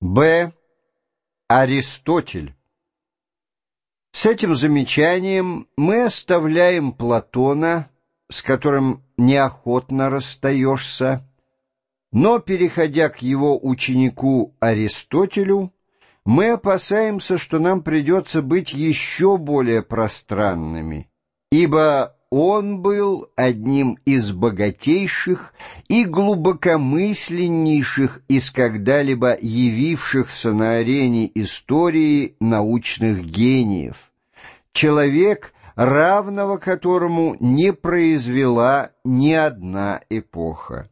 Б. Аристотель. С этим замечанием мы оставляем Платона, с которым неохотно расстаешься, но, переходя к его ученику Аристотелю, мы опасаемся, что нам придется быть еще более пространными, ибо он был одним из богатейших и глубокомысленнейших из когда-либо явившихся на арене истории научных гениев. Человек, равного которому не произвела ни одна эпоха.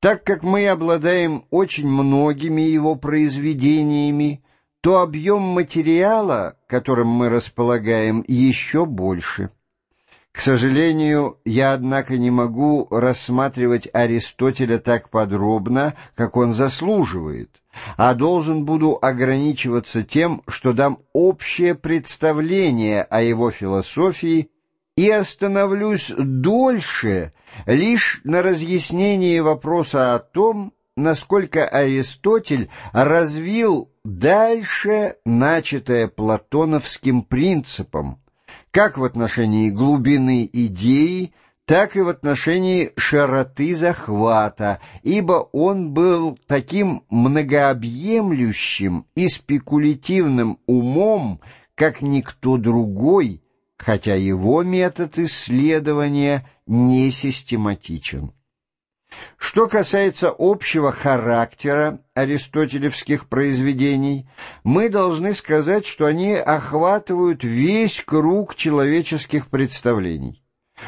Так как мы обладаем очень многими его произведениями, то объем материала, которым мы располагаем, еще больше. К сожалению, я, однако, не могу рассматривать Аристотеля так подробно, как он заслуживает, а должен буду ограничиваться тем, что дам общее представление о его философии и остановлюсь дольше лишь на разъяснении вопроса о том, насколько Аристотель развил дальше начатое платоновским принципом, как в отношении глубины идеи, так и в отношении широты захвата, ибо он был таким многообъемлющим и спекулятивным умом, как никто другой, хотя его метод исследования не систематичен. Что касается общего характера аристотелевских произведений, мы должны сказать, что они охватывают весь круг человеческих представлений,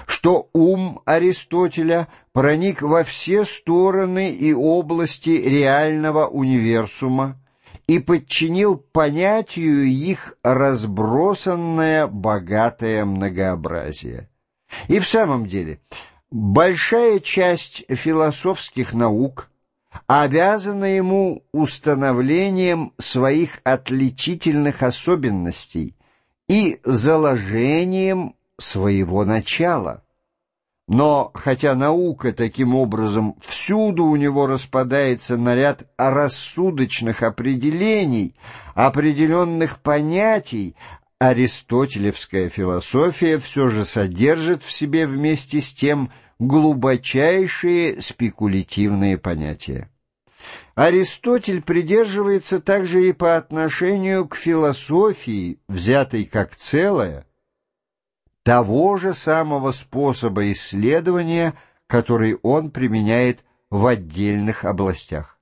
что ум Аристотеля проник во все стороны и области реального универсума и подчинил понятию их разбросанное богатое многообразие. И в самом деле – Большая часть философских наук обязана ему установлением своих отличительных особенностей и заложением своего начала. Но хотя наука таким образом всюду у него распадается на ряд рассудочных определений, определенных понятий, аристотелевская философия все же содержит в себе вместе с тем глубочайшие спекулятивные понятия. Аристотель придерживается также и по отношению к философии, взятой как целое, того же самого способа исследования, который он применяет в отдельных областях.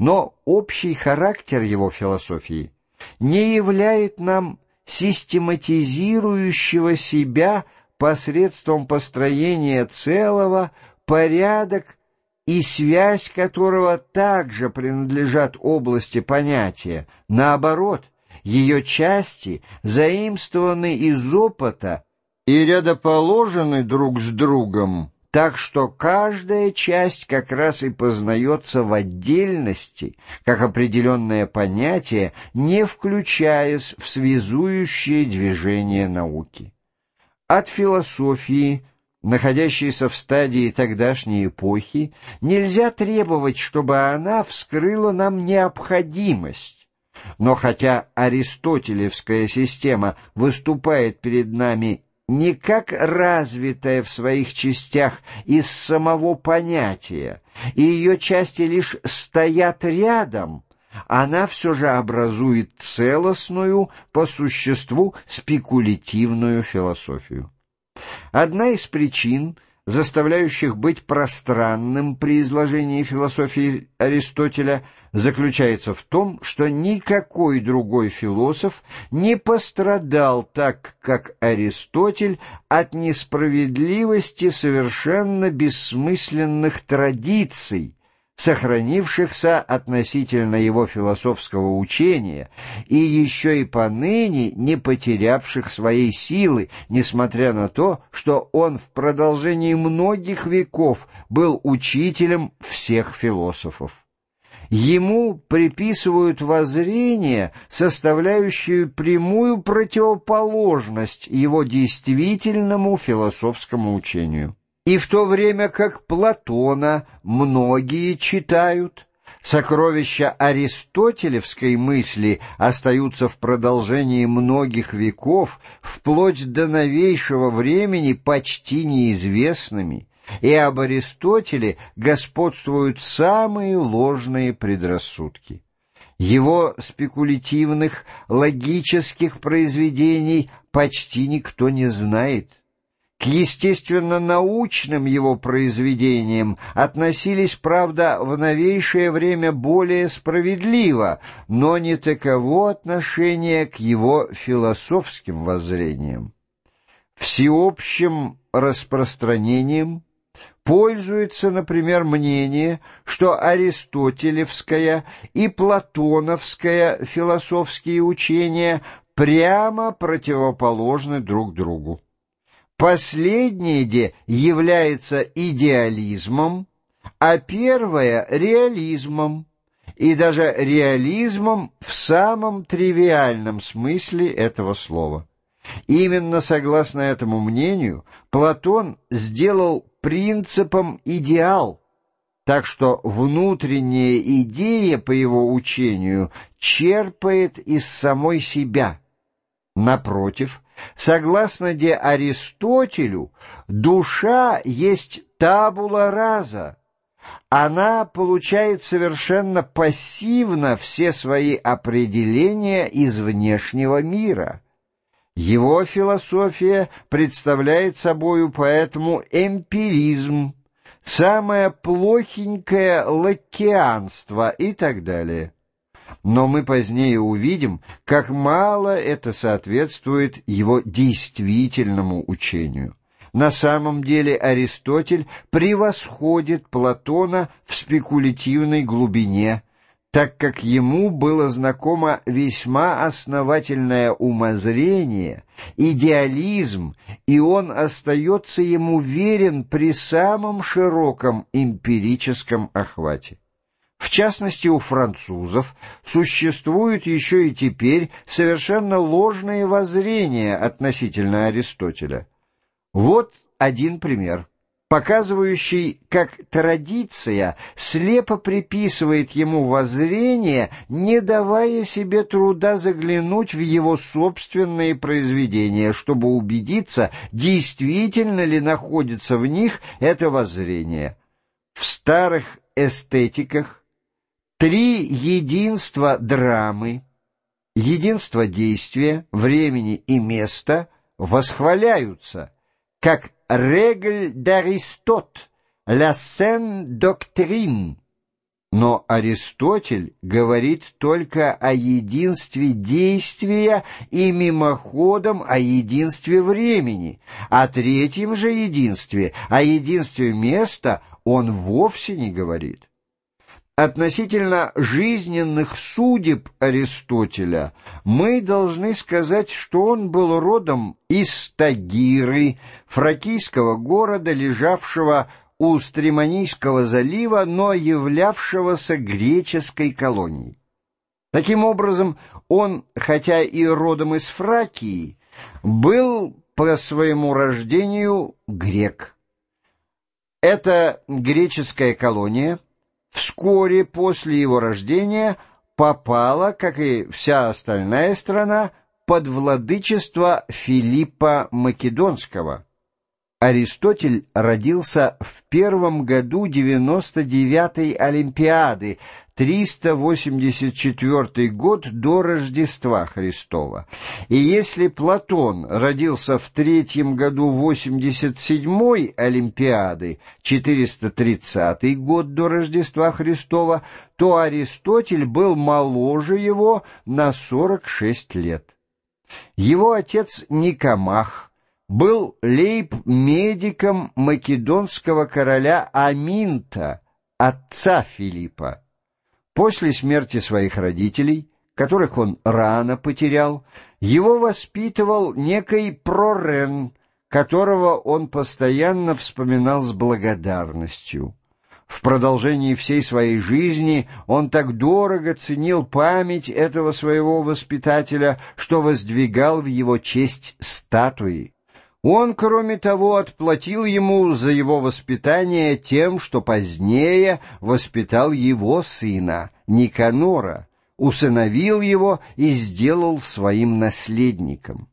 Но общий характер его философии не являет нам систематизирующего себя посредством построения целого, порядок и связь которого также принадлежат области понятия. Наоборот, ее части заимствованы из опыта и рядоположены друг с другом, так что каждая часть как раз и познается в отдельности, как определенное понятие, не включаясь в связующее движение науки. От философии, находящейся в стадии тогдашней эпохи, нельзя требовать, чтобы она вскрыла нам необходимость. Но хотя аристотелевская система выступает перед нами не как развитая в своих частях из самого понятия, и ее части лишь стоят рядом, она все же образует целостную, по существу, спекулятивную философию. Одна из причин, заставляющих быть пространным при изложении философии Аристотеля, заключается в том, что никакой другой философ не пострадал так, как Аристотель, от несправедливости совершенно бессмысленных традиций, сохранившихся относительно его философского учения и еще и поныне не потерявших своей силы, несмотря на то, что он в продолжении многих веков был учителем всех философов. Ему приписывают воззрение, составляющее прямую противоположность его действительному философскому учению. И в то время как Платона многие читают, Сокровища аристотелевской мысли остаются в продолжении многих веков, вплоть до новейшего времени почти неизвестными, и об Аристотеле господствуют самые ложные предрассудки. Его спекулятивных, логических произведений почти никто не знает. К естественно-научным его произведениям относились, правда, в новейшее время более справедливо, но не таково отношение к его философским воззрениям. Всеобщим распространением пользуется, например, мнение, что аристотелевская и платоновская философские учения прямо противоположны друг другу. Последнее де является идеализмом, а первое — реализмом, и даже реализмом в самом тривиальном смысле этого слова. Именно согласно этому мнению Платон сделал принципом идеал, так что внутренняя идея, по его учению, черпает из самой себя. Напротив, Согласно де Аристотелю, душа есть табула раза. Она получает совершенно пассивно все свои определения из внешнего мира. Его философия представляет собою поэтому эмпиризм, самое плохенькое лакеанство и так далее но мы позднее увидим, как мало это соответствует его действительному учению. На самом деле Аристотель превосходит Платона в спекулятивной глубине, так как ему было знакомо весьма основательное умозрение, идеализм, и он остается ему верен при самом широком эмпирическом охвате. В частности, у французов существуют еще и теперь совершенно ложные воззрения относительно Аристотеля. Вот один пример, показывающий, как традиция слепо приписывает ему воззрение, не давая себе труда заглянуть в его собственные произведения, чтобы убедиться, действительно ли находится в них это воззрение. В старых эстетиках Три единства драмы, единство действия, времени и места восхваляются, как регль d'Aristot, la scène doctrine. Но Аристотель говорит только о единстве действия и мимоходом о единстве времени, о третьем же единстве, о единстве места он вовсе не говорит. Относительно жизненных судеб Аристотеля мы должны сказать, что он был родом из Тагиры, фракийского города, лежавшего у Стремонийского залива, но являвшегося греческой колонией. Таким образом, он, хотя и родом из Фракии, был по своему рождению грек. Эта греческая колония – вскоре после его рождения попала, как и вся остальная страна, под владычество Филиппа Македонского. Аристотель родился в первом году 99-й Олимпиады, 384 год до Рождества Христова. И если Платон родился в третьем году 87-й Олимпиады, 430 год до Рождества Христова, то Аристотель был моложе его на 46 лет. Его отец Никомах был лейб-медиком македонского короля Аминта, отца Филиппа. После смерти своих родителей, которых он рано потерял, его воспитывал некий Прорен, которого он постоянно вспоминал с благодарностью. В продолжении всей своей жизни он так дорого ценил память этого своего воспитателя, что воздвигал в его честь статуи. Он, кроме того, отплатил ему за его воспитание тем, что позднее воспитал его сына, Никанора, усыновил его и сделал своим наследником.